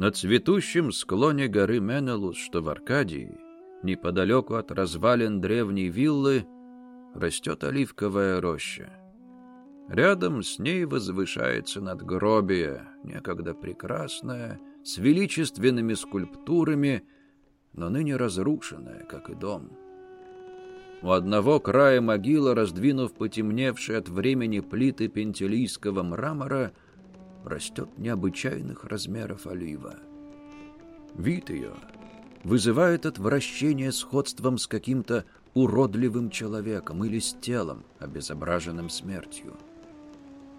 На цветущем склоне горы Менелус, что в Аркадии, неподалеку от развалин древней виллы, растет оливковая роща. Рядом с ней возвышается надгробие, некогда прекрасное, с величественными скульптурами, но ныне разрушенное, как и дом. У одного края могилы, раздвинув потемневшие от времени плиты пентелийского мрамора, растет необычайных размеров олива. Вид ее вызывает отвращение сходством с каким-то уродливым человеком или с телом, обезображенным смертью.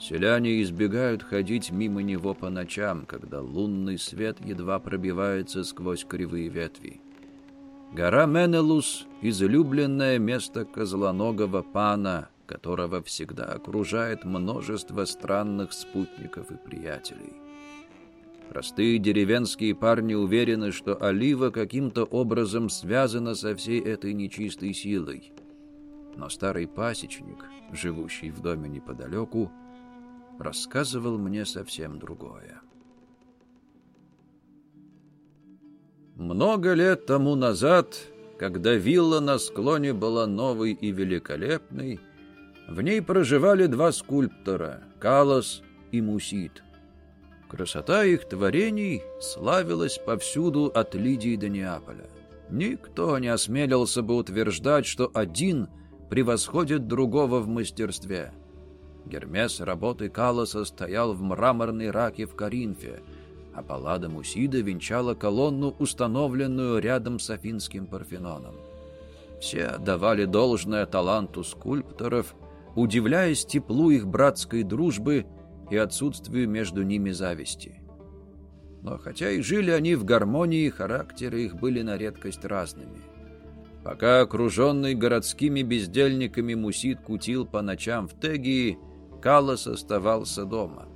Селяне избегают ходить мимо него по ночам, когда лунный свет едва пробивается сквозь кривые ветви. Гора Менелус — излюбленное место козлоногого пана, которого всегда окружает множество странных спутников и приятелей. Простые деревенские парни уверены, что олива каким-то образом связана со всей этой нечистой силой. Но старый пасечник, живущий в доме неподалеку, рассказывал мне совсем другое. Много лет тому назад, когда вилла на склоне была новой и великолепной, в ней проживали два скульптора — Калос и Мусит. Красота их творений славилась повсюду от Лидии до Неаполя. Никто не осмелился бы утверждать, что один превосходит другого в мастерстве — Гермес работы Калоса стоял в мраморной раке в Коринфе, а Паллада Мусида венчала колонну, установленную рядом с Афинским Парфеноном. Все давали должное таланту скульпторов, удивляясь теплу их братской дружбы и отсутствию между ними зависти. Но хотя и жили они в гармонии, характеры их были на редкость разными. Пока окруженный городскими бездельниками Мусид кутил по ночам в Тегии, Калос оставался дома.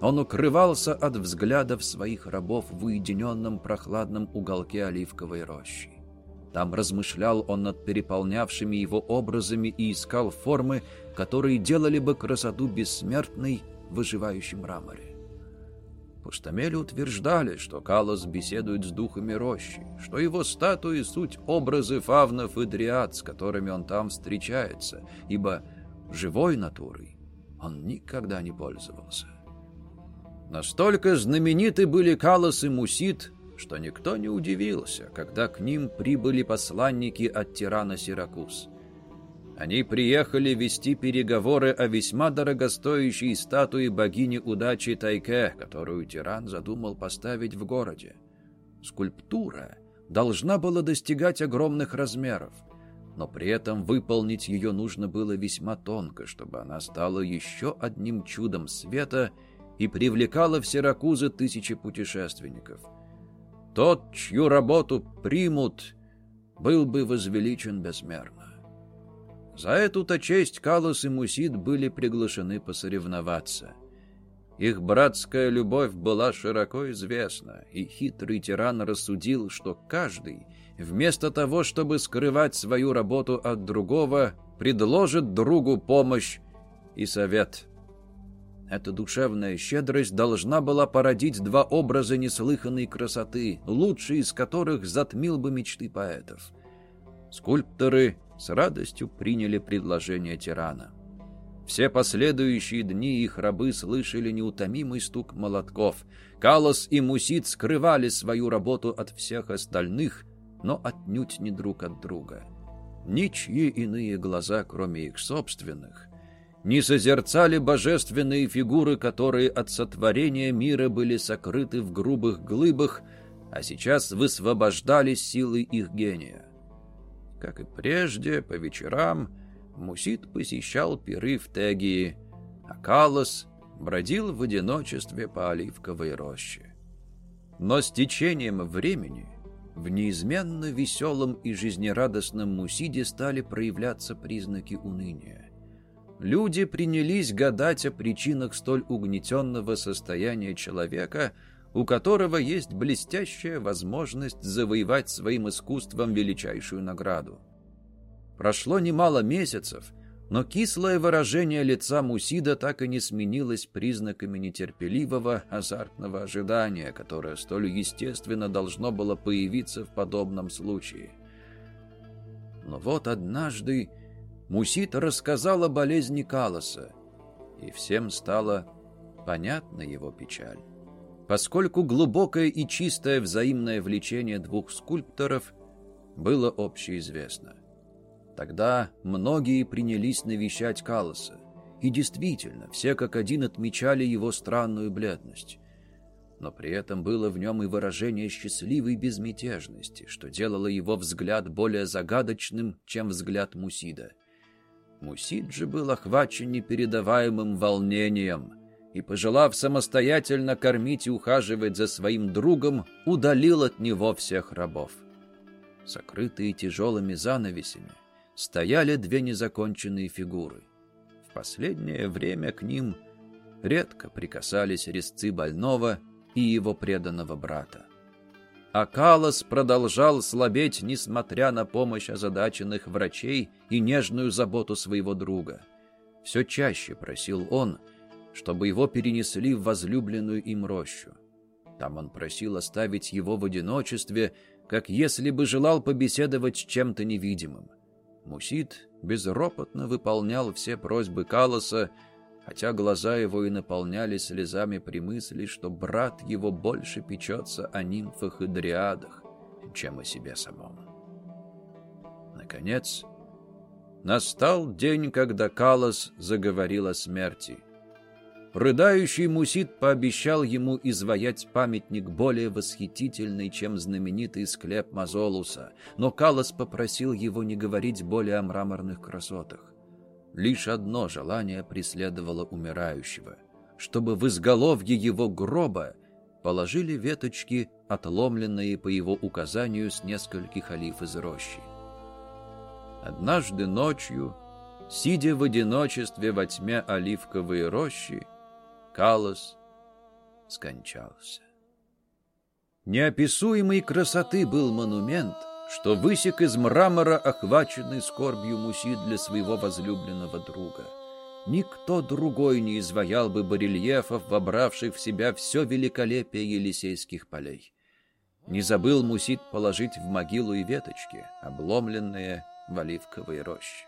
Он укрывался от взглядов своих рабов в уединенном прохладном уголке оливковой рощи. Там размышлял он над переполнявшими его образами и искал формы, которые делали бы красоту бессмертной в выживающем мраморе. Пустомели утверждали, что Калос беседует с духами рощи, что его статуи — суть образы фавнов и дриад, с которыми он там встречается, ибо живой натурой он никогда не пользовался. Настолько знамениты были Калос и Мусит, что никто не удивился, когда к ним прибыли посланники от тирана Сиракуз. Они приехали вести переговоры о весьма дорогостоящей статуе богини удачи Тайке, которую тиран задумал поставить в городе. Скульптура должна была достигать огромных размеров – но при этом выполнить ее нужно было весьма тонко, чтобы она стала еще одним чудом света и привлекала в Сиракузы тысячи путешественников. Тот, чью работу примут, был бы возвеличен безмерно. За эту-то честь Калус и Мусид были приглашены посоревноваться. Их братская любовь была широко известна, и хитрый тиран рассудил, что каждый — вместо того, чтобы скрывать свою работу от другого, предложит другу помощь и совет. Эта душевная щедрость должна была породить два образа неслыханной красоты, лучший из которых затмил бы мечты поэтов. Скульпторы с радостью приняли предложение тирана. Все последующие дни их рабы слышали неутомимый стук молотков. Калос и Мусит скрывали свою работу от всех остальных, но отнюдь не друг от друга. Ничьи иные глаза, кроме их собственных, не созерцали божественные фигуры, которые от сотворения мира были сокрыты в грубых глыбах, а сейчас высвобождали силы их гения. Как и прежде, по вечерам Мусит посещал пиры в Тегии, а Калос бродил в одиночестве по оливковой роще. Но с течением времени в неизменно веселом и жизнерадостном Мусиде стали проявляться признаки уныния. Люди принялись гадать о причинах столь угнетенного состояния человека, у которого есть блестящая возможность завоевать своим искусством величайшую награду. Прошло немало месяцев, Но кислое выражение лица Мусида так и не сменилось признаками нетерпеливого, азартного ожидания, которое столь естественно должно было появиться в подобном случае. Но вот однажды Мусид рассказал о болезни Калоса, и всем стало понятна его печаль. Поскольку глубокое и чистое взаимное влечение двух скульпторов было общеизвестно. Тогда многие принялись навещать Калоса, и действительно, все как один отмечали его странную бледность. Но при этом было в нем и выражение счастливой безмятежности, что делало его взгляд более загадочным, чем взгляд Мусида. Мусид же был охвачен непередаваемым волнением и, пожелав самостоятельно кормить и ухаживать за своим другом, удалил от него всех рабов. Сокрытые тяжелыми занавесями, стояли две незаконченные фигуры. В последнее время к ним редко прикасались резцы больного и его преданного брата. А Калос продолжал слабеть, несмотря на помощь озадаченных врачей и нежную заботу своего друга. Все чаще просил он, чтобы его перенесли в возлюбленную им рощу. Там он просил оставить его в одиночестве, как если бы желал побеседовать с чем-то невидимым. Мусид безропотно выполнял все просьбы Калоса, хотя глаза его и наполнялись слезами при мысли, что брат его больше печется о нимфах и дриадах, чем о себе самом. Наконец, настал день, когда Калос заговорил о смерти — Рыдающий Мусид пообещал ему изваять памятник более восхитительный, чем знаменитый склеп Мазолуса, но Калос попросил его не говорить более о мраморных красотах. Лишь одно желание преследовало умирающего, чтобы в изголовье его гроба положили веточки, отломленные по его указанию с нескольких олив из рощи. Однажды ночью, сидя в одиночестве во тьме оливковой рощи, Калос скончался. Неописуемой красоты был монумент, что высек из мрамора охваченный скорбью Муси для своего возлюбленного друга. Никто другой не изваял бы барельефов, вобравших в себя все великолепие Елисейских полей. Не забыл Мусит положить в могилу и веточки, обломленные в оливковой роще.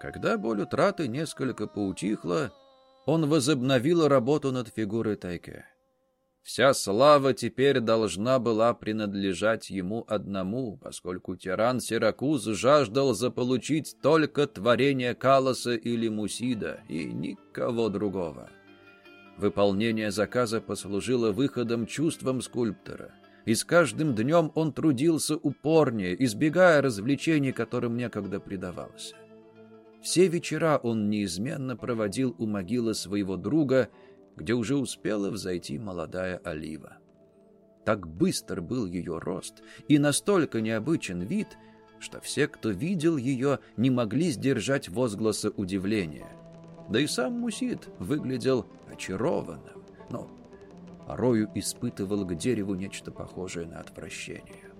Когда боль утраты несколько поутихла, он возобновил работу над фигурой Тайке. Вся слава теперь должна была принадлежать ему одному, поскольку тиран Сиракуз жаждал заполучить только творение Калоса или Мусида, и никого другого. Выполнение заказа послужило выходом чувством скульптора, и с каждым днем он трудился упорнее, избегая развлечений, которым некогда предавался. Все вечера он неизменно проводил у могилы своего друга, где уже успела взойти молодая олива. Так быстр был ее рост и настолько необычен вид, что все, кто видел ее, не могли сдержать возгласа удивления. Да и сам Мусид выглядел очарованным, но порою испытывал к дереву нечто похожее на отвращение.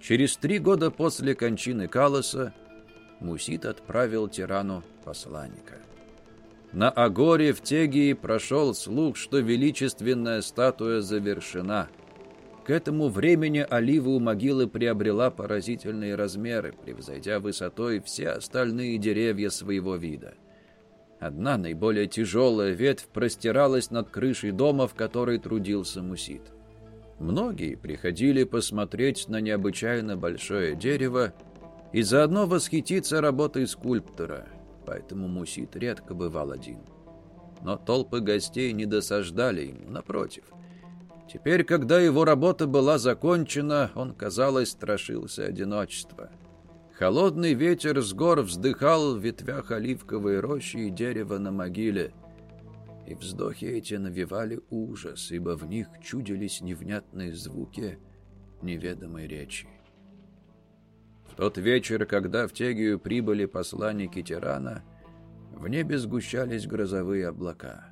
Через три года после кончины Калоса Мусит отправил тирану посланника. На Агоре в Тегии прошел слух, что величественная статуя завершена. К этому времени олива у могилы приобрела поразительные размеры, превзойдя высотой все остальные деревья своего вида. Одна наиболее тяжелая ветвь простиралась над крышей дома, в которой трудился Мусит. Многие приходили посмотреть на необычайно большое дерево, и заодно восхититься работой скульптора, поэтому Мусит редко бывал один. Но толпы гостей не досаждали ему, напротив. Теперь, когда его работа была закончена, он, казалось, страшился одиночества. Холодный ветер с гор вздыхал в ветвях оливковой рощи и дерева на могиле, и вздохи эти навевали ужас, ибо в них чудились невнятные звуки неведомой речи тот вечер, когда в Тегию прибыли посланники тирана, в небе сгущались грозовые облака.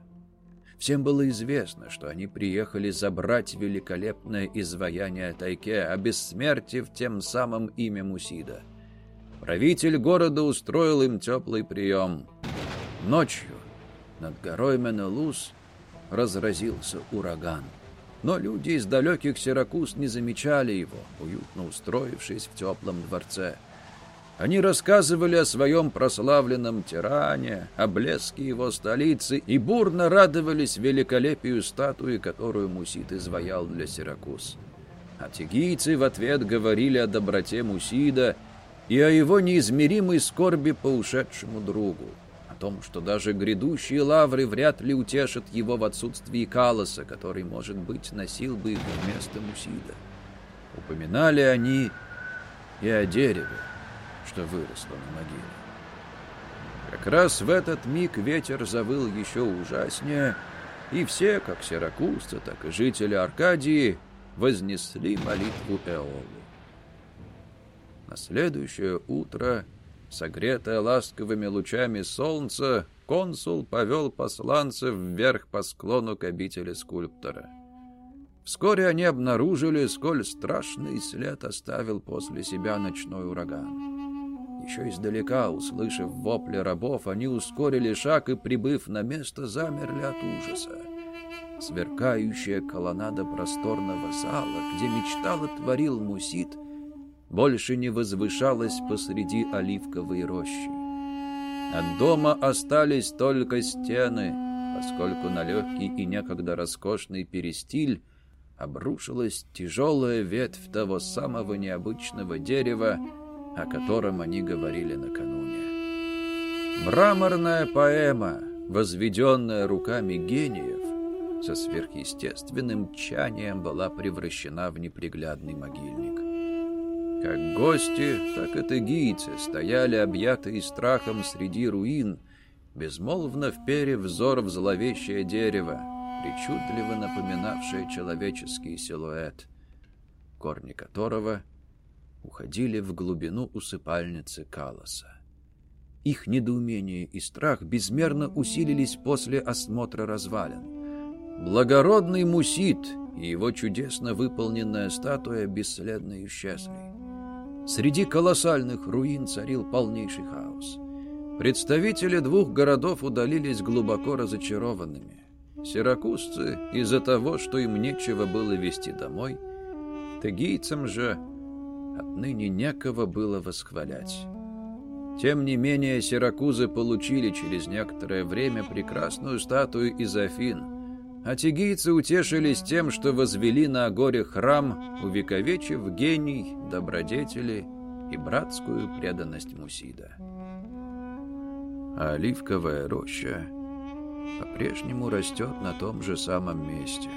Всем было известно, что они приехали забрать великолепное изваяние Тайке, обессмертив тем самым имя Мусида. правитель города устроил им теплый прием. Ночью над горой Менелус разразился ураган. Но люди из далеких Сиракуз не замечали его, уютно устроившись в теплом дворце. Они рассказывали о своем прославленном тиране, о блеске его столицы и бурно радовались великолепию статуи, которую Мусит изваял для Сиракуз. А тигийцы в ответ говорили о доброте Мусида и о его неизмеримой скорби по ушедшему другу, том, что даже грядущие лавры вряд ли утешат его в отсутствии Калоса, который, может быть, носил бы их вместо Мусида. Упоминали они и о дереве, что выросло на могиле. Как раз в этот миг ветер завыл еще ужаснее, и все, как сиракузцы, так и жители Аркадии, вознесли молитву Эолу. На следующее утро, согретое ласковыми лучами солнца, консул повел посланцев вверх по склону к обители скульптора. Вскоре они обнаружили, сколь страшный след оставил после себя ночной ураган. Еще издалека, услышав вопли рабов, они ускорили шаг и, прибыв на место, замерли от ужаса. Сверкающая колоннада просторного зала, где мечтал и творил Мусит, больше не возвышалась посреди оливковой рощи. От дома остались только стены, поскольку на легкий и некогда роскошный перестиль обрушилась тяжелая ветвь того самого необычного дерева, о котором они говорили накануне. Мраморная поэма, возведенная руками гениев, со сверхъестественным тчанием была превращена в неприглядный могильник. Как гости, так и тыгийцы стояли объятые страхом среди руин, безмолвно вперев взор в зловещее дерево, причудливо напоминавшее человеческий силуэт, корни которого — уходили в глубину усыпальницы Калоса. Их недоумение и страх безмерно усилились после осмотра развалин. Благородный Мусит и его чудесно выполненная статуя бесследно исчезли. Среди колоссальных руин царил полнейший хаос. Представители двух городов удалились глубоко разочарованными. Сиракузцы из-за того, что им нечего было вести домой, тегийцам же Отныне некого было восхвалять. Тем не менее, сиракузы получили через некоторое время прекрасную статую из Афин, а тигийцы утешились тем, что возвели на горе храм, увековечив гений, добродетели и братскую преданность Мусида. А оливковая роща по-прежнему растет на том же самом месте.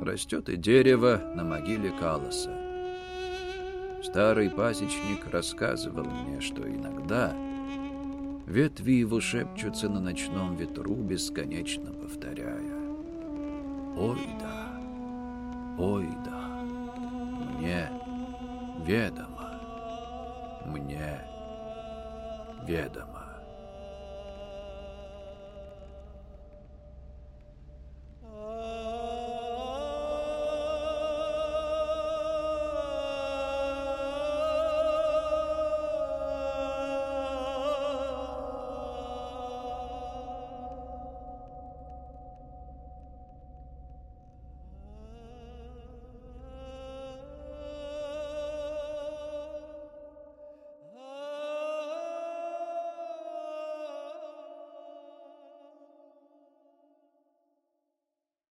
Растет и дерево на могиле Калоса. Старый пасечник рассказывал мне, что иногда ветви его шепчутся на ночном ветру, бесконечно повторяя Ой да, ой да, мне ведомо, мне ведомо.